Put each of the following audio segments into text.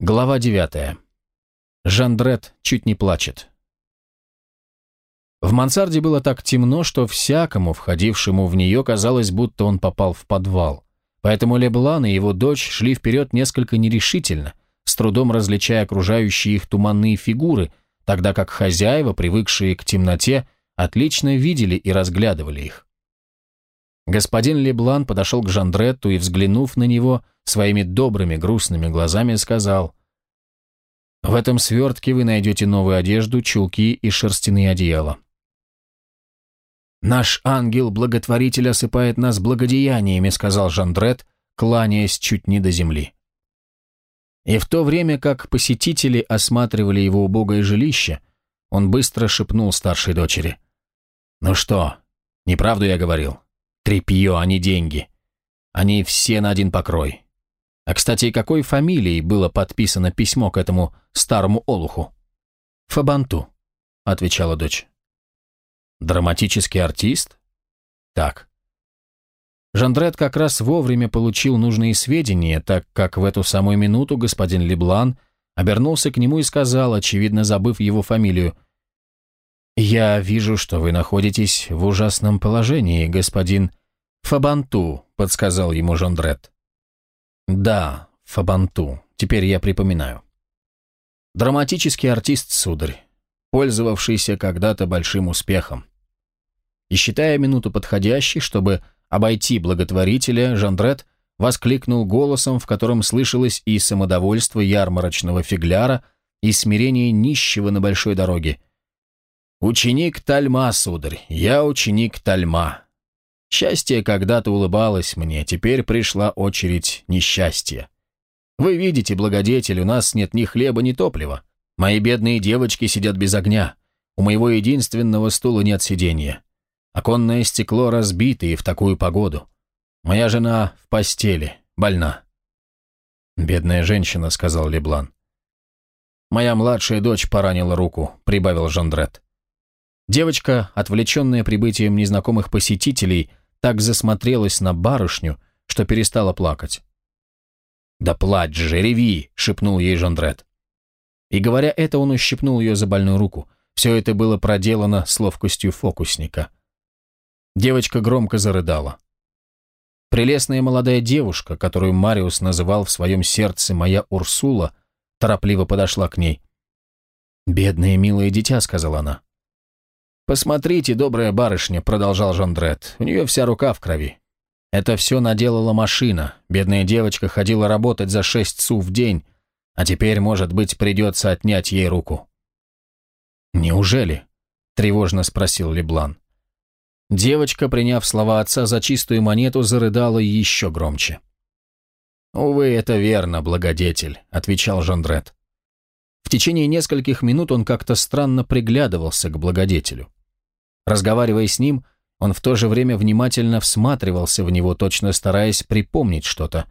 Глава 9. Жандрет чуть не плачет. В мансарде было так темно, что всякому, входившему в нее, казалось, будто он попал в подвал. Поэтому Леблан и его дочь шли вперед несколько нерешительно, с трудом различая окружающие их туманные фигуры, тогда как хозяева, привыкшие к темноте, отлично видели и разглядывали их. Господин Леблан подошел к Жандретту и, взглянув на него, своими добрыми грустными глазами сказал, «В этом свертке вы найдете новую одежду, чулки и шерстяные одеяла». «Наш ангел-благотворитель осыпает нас благодеяниями», сказал Жандрет, кланяясь чуть не до земли. И в то время, как посетители осматривали его убогое жилище, он быстро шепнул старшей дочери. «Ну что, неправду я говорил?» Трепье, а не деньги. Они все на один покрой. А, кстати, какой фамилией было подписано письмо к этому старому олуху? «Фабанту», — отвечала дочь. «Драматический артист?» «Так». Жандрет как раз вовремя получил нужные сведения, так как в эту самую минуту господин Леблан обернулся к нему и сказал, очевидно забыв его фамилию, «Я вижу, что вы находитесь в ужасном положении, господин «Фабанту», — подсказал ему Жондрет. «Да, Фабанту. Теперь я припоминаю. Драматический артист, сударь, пользовавшийся когда-то большим успехом. И считая минуту подходящей, чтобы обойти благотворителя, Жондрет воскликнул голосом, в котором слышалось и самодовольство ярмарочного фигляра, и смирение нищего на большой дороге. «Ученик Тальма, сударь, я ученик Тальма. Счастье когда-то улыбалось мне, теперь пришла очередь несчастья. Вы видите, благодетель, у нас нет ни хлеба, ни топлива. Мои бедные девочки сидят без огня. У моего единственного стула нет сиденья. Оконное стекло разбито и в такую погоду. Моя жена в постели, больна. «Бедная женщина», — сказал Леблан. «Моя младшая дочь поранила руку», — прибавил Жандрет. Девочка, отвлеченная прибытием незнакомых посетителей, так засмотрелась на барышню, что перестала плакать. «Да плачь же, реви!» — шепнул ей Жондрет. И говоря это, он ущипнул ее за больную руку. Все это было проделано с ловкостью фокусника. Девочка громко зарыдала. Прелестная молодая девушка, которую Мариус называл в своем сердце «моя Урсула», торопливо подошла к ней. «Бедное милое дитя», — сказала она. «Посмотрите, добрая барышня», — продолжал Жондрет, — «у нее вся рука в крови. Это все наделала машина. Бедная девочка ходила работать за шесть су в день, а теперь, может быть, придется отнять ей руку». «Неужели?» — тревожно спросил Леблан. Девочка, приняв слова отца за чистую монету, зарыдала еще громче. «Увы, это верно, благодетель», — отвечал Жондрет. В течение нескольких минут он как-то странно приглядывался к благодетелю. Разговаривая с ним, он в то же время внимательно всматривался в него, точно стараясь припомнить что-то.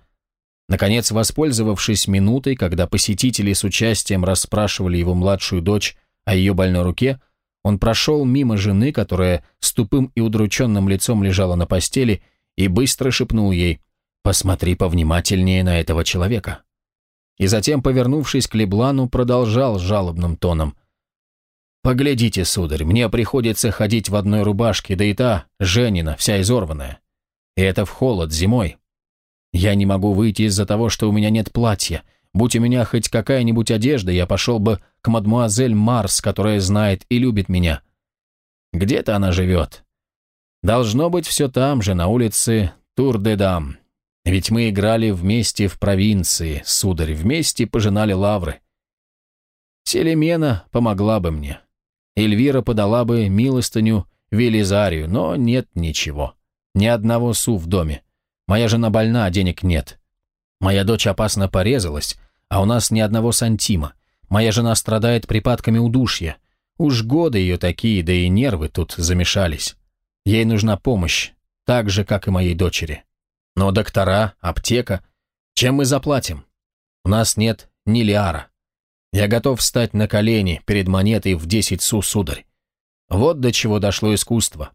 Наконец, воспользовавшись минутой, когда посетители с участием расспрашивали его младшую дочь о ее больной руке, он прошел мимо жены, которая с тупым и удрученным лицом лежала на постели, и быстро шепнул ей «Посмотри повнимательнее на этого человека». И затем, повернувшись к Леблану, продолжал жалобным тоном – «Поглядите, сударь, мне приходится ходить в одной рубашке, да и та, Женина, вся изорванная. И это в холод, зимой. Я не могу выйти из-за того, что у меня нет платья. Будь у меня хоть какая-нибудь одежда, я пошел бы к мадмуазель Марс, которая знает и любит меня. Где-то она живет. Должно быть все там же, на улице Тур-де-Дам. Ведь мы играли вместе в провинции, сударь, вместе пожинали лавры. Селемена помогла бы мне. Эльвира подала бы милостыню Велизарию, но нет ничего. Ни одного су в доме. Моя жена больна, а денег нет. Моя дочь опасно порезалась, а у нас ни одного сантима. Моя жена страдает припадками удушья. Уж годы ее такие, да и нервы тут замешались. Ей нужна помощь, так же, как и моей дочери. Но доктора, аптека... Чем мы заплатим? У нас нет ни лиара. Я готов встать на колени перед монетой в десять су, сударь. Вот до чего дошло искусство.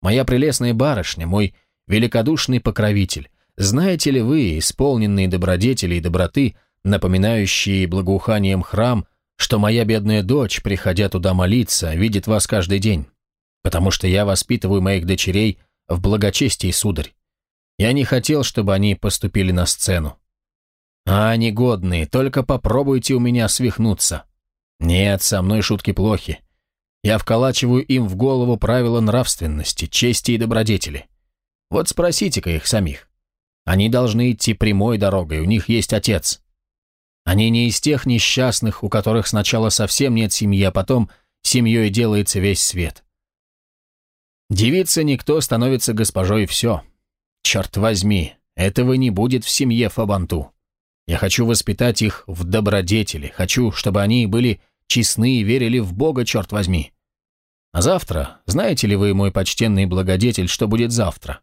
Моя прелестная барышня, мой великодушный покровитель, знаете ли вы, исполненные добродетели и доброты, напоминающий благоуханием храм, что моя бедная дочь, приходя туда молиться, видит вас каждый день, потому что я воспитываю моих дочерей в благочестии, сударь. Я не хотел, чтобы они поступили на сцену. А, негодные, только попробуйте у меня свихнуться. Нет, со мной шутки плохи. Я вколачиваю им в голову правила нравственности, чести и добродетели. Вот спросите-ка их самих. Они должны идти прямой дорогой, у них есть отец. Они не из тех несчастных, у которых сначала совсем нет семьи, а потом семьей делается весь свет. Девица никто становится госпожой все. Черт возьми, этого не будет в семье Фабанту. Я хочу воспитать их в добродетели, хочу, чтобы они были честны и верили в Бога, черт возьми. А завтра, знаете ли вы, мой почтенный благодетель, что будет завтра?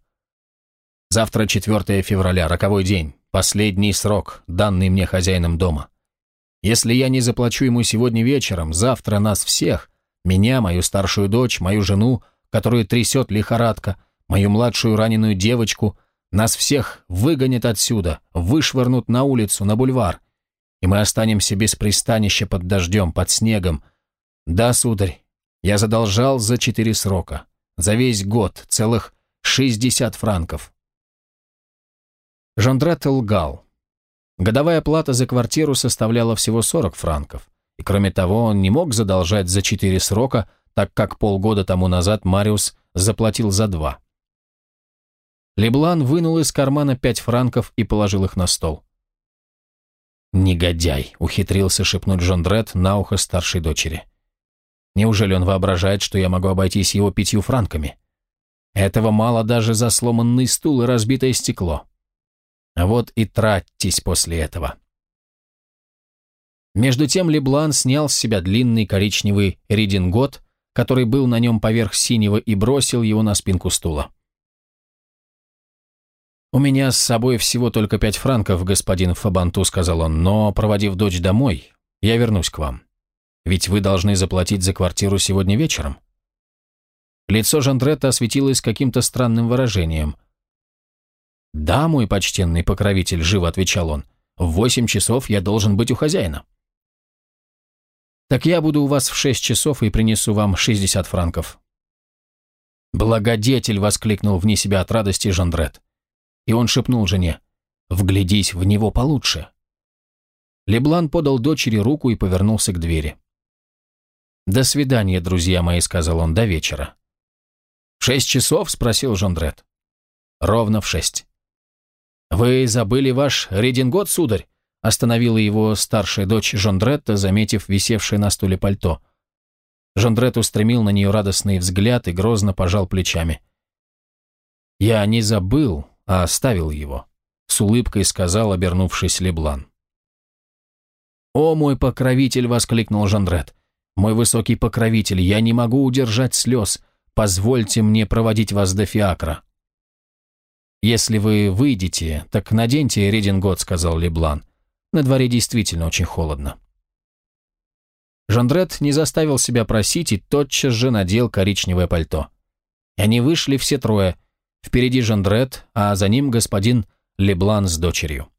Завтра 4 февраля, роковой день, последний срок, данный мне хозяином дома. Если я не заплачу ему сегодня вечером, завтра нас всех, меня, мою старшую дочь, мою жену, которую трясет лихорадка, мою младшую раненую девочку, нас всех выгонят отсюда, вышвырнут на улицу, на бульвар, и мы останемся без пристанища под дождем, под снегом. Да, сударь, я задолжал за четыре срока, за весь год, целых шестьдесят франков. Жондрет лгал. Годовая плата за квартиру составляла всего 40 франков, и кроме того он не мог задолжать за четыре срока, так как полгода тому назад Мариус заплатил за два. Леблан вынул из кармана пять франков и положил их на стол. «Негодяй!» — ухитрился шепнуть Жондрет на ухо старшей дочери. «Неужели он воображает, что я могу обойтись его пятью франками? Этого мало даже за сломанный стул и разбитое стекло. Вот и тратьтесь после этого». Между тем Леблан снял с себя длинный коричневый редингот, который был на нем поверх синего, и бросил его на спинку стула. «У меня с собой всего только пять франков, господин Фабанту», — сказал он, «но, проводив дочь домой, я вернусь к вам. Ведь вы должны заплатить за квартиру сегодня вечером». Лицо Жандретта осветилось каким-то странным выражением. «Да, мой почтенный покровитель», — живо отвечал он, «в восемь часов я должен быть у хозяина». «Так я буду у вас в шесть часов и принесу вам шестьдесят франков». «Благодетель!» — воскликнул вне себя от радости Жандрет и он шепнул жене «Вглядись в него получше». Леблан подал дочери руку и повернулся к двери. «До свидания, друзья мои», — сказал он, — «до вечера». «В шесть часов?» — спросил Жондрет. «Ровно в шесть». «Вы забыли ваш редингот, сударь?» — остановила его старшая дочь Жондретта, заметив висевшее на стуле пальто. Жондрет устремил на нее радостный взгляд и грозно пожал плечами. «Я не забыл, а оставил его», — с улыбкой сказал, обернувшись Леблан. «О, мой покровитель!» — воскликнул Жандрет. «Мой высокий покровитель, я не могу удержать слез. Позвольте мне проводить вас до фиакра». «Если вы выйдете, так наденьте редингот», — сказал Леблан. «На дворе действительно очень холодно». Жандрет не заставил себя просить и тотчас же надел коричневое пальто. Они вышли все трое — Впереди Жандрет, а за ним господин Леблан с дочерью.